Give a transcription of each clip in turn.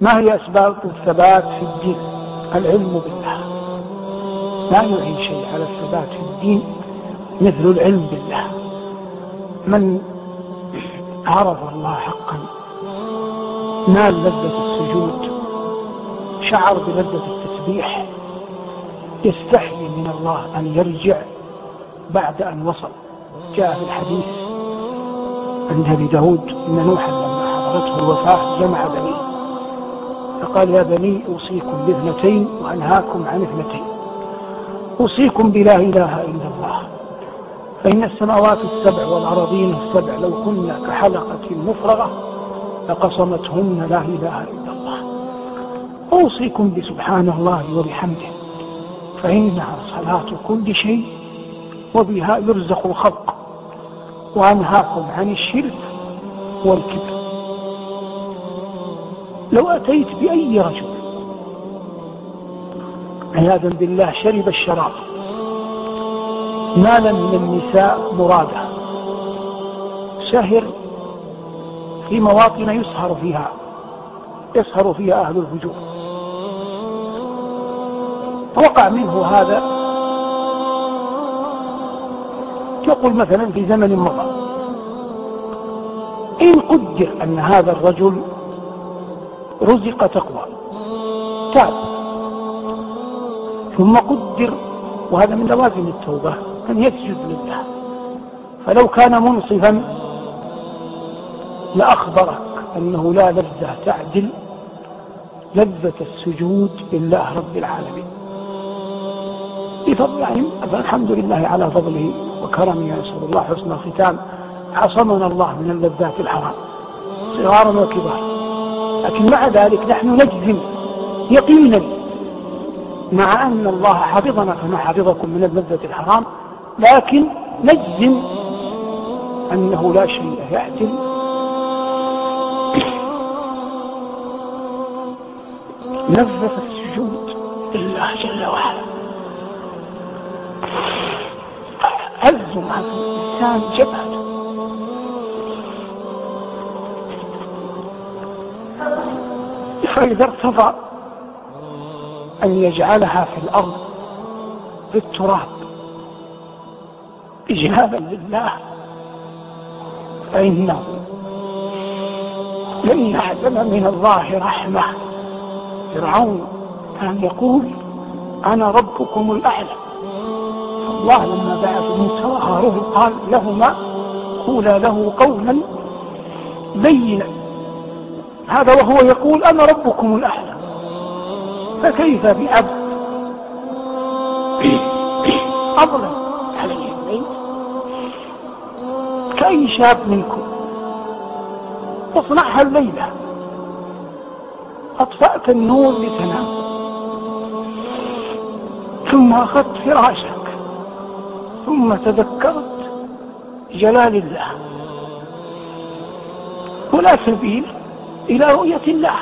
ما هي أسباب الثبات في الدين؟ العلم بالله. لا يعين شيء على الثبات في الدين مثل العلم بالله. من عرف الله حقا نال لذة السجود شعر بلذة التسبيح يستحي من الله أن يرجع بعد أن وصل. جاء في الحديث عند أبي داود أن نوحا لما حضرته الوفاة جمع بنيه. فقال يا بني أوصيكم باثنتين وأنهاكم عن اثنتين. أوصيكم بلا إله إلا الله. فإن السماوات السبع والأراضين السبع لو كنا كحلقة مفرغة لقصمتهن لا إله إلا الله. أوصيكم بسبحان الله وبحمده. فإنها صلاة كل شيء وبها يرزق الخلق. وأنهاكم عن الشرك والكبر. لو أتيت بأي رجل عياذا بالله شرب الشراب نال من النساء مراده سهر في مواطن يسهر فيها يسهر فيها أهل الفجور. وقع منه هذا. يقول مثلا في زمن مضى إن قدر أن هذا الرجل رزق تقوى. تاب ثم قدر وهذا من لوازم التوبة أن يسجد لله. فلو كان منصفا لأخبرك أنه لا لذة تعدل لذة السجود لله رب العالمين. بفضل يعني فالحمد لله على فضله وكرمه نسأل الله حسن الختام. عصمنا الله من اللذات الحرام. صغارا وكبارا. لكن مع ذلك نحن نجزم يقينا مع أن الله حفظنا كما حفظكم من اللذة الحرام لكن نجزم أنه لا شيء يعدل لذة السجود لله جل وعلا. عز مع الإنسان جبهته فإذا ارتضى أن يجعلها في الأرض في التراب إجهابا لله. فإنه لن يعلم من الله رحمة. فرعون كان يقول أنا ربكم الأعلى. الله لما بعث موسى وهارون قال لهما قولا له قولا لينا هذا وهو يقول أنا ربكم الأعلى فكيف بعبد أظلم كأي شاب منكم؟ اصنعها الليلة. أطفأت النور لتنام. ثم أخذت فراشك. ثم تذكرت جلال الله. ولا سبيل إلى رؤية الله.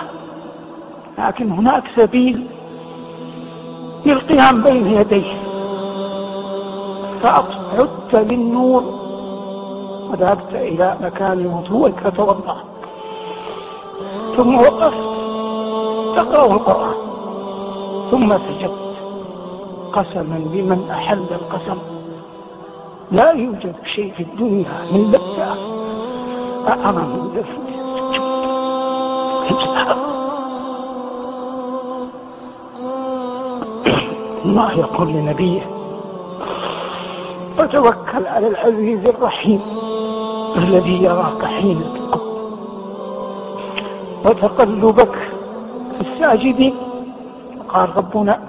لكن هناك سبيل للقيام بين يديه. فعدت للنور وذهبت إلى مكان وضوءك فتوضأ ثم وقفت. تقرأ القرآن. ثم سجدت. قسما بمن أحل القسم. لا يوجد شيء في الدنيا من لذة أعظم من الله يقول لنبيه وتوكل على العزيز الرحيم الذي يراك حين تقوم وتقلبك في الساجدين. قال ربنا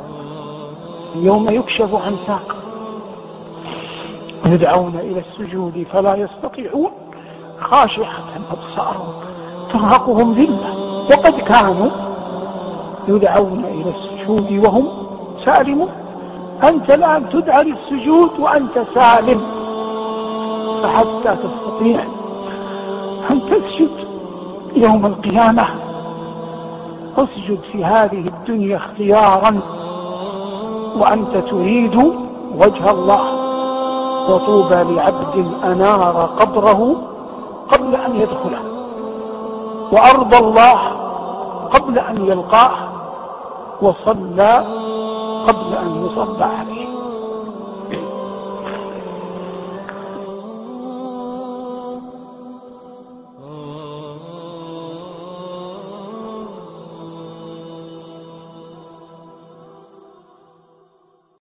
يوم يكشف عن ساق يدعون إلى السجود فلا يستطيعون خاشعة أبصارهم ترهقهم ذلة. وقد كانوا يدعون إلى السجود وهم سالمون. أنت الآن تدعى للسجود وأنت سالم. فحتى تستطيع أن تسجد يوم القيامة. أسجد في هذه الدنيا اختيارا. وأنت تريد وجه الله. وطوبى لعبد أنار قبره قبل أن يدخله. وأرض الله قبل أن يلقاه وصلى قبل أن يصلى عليه.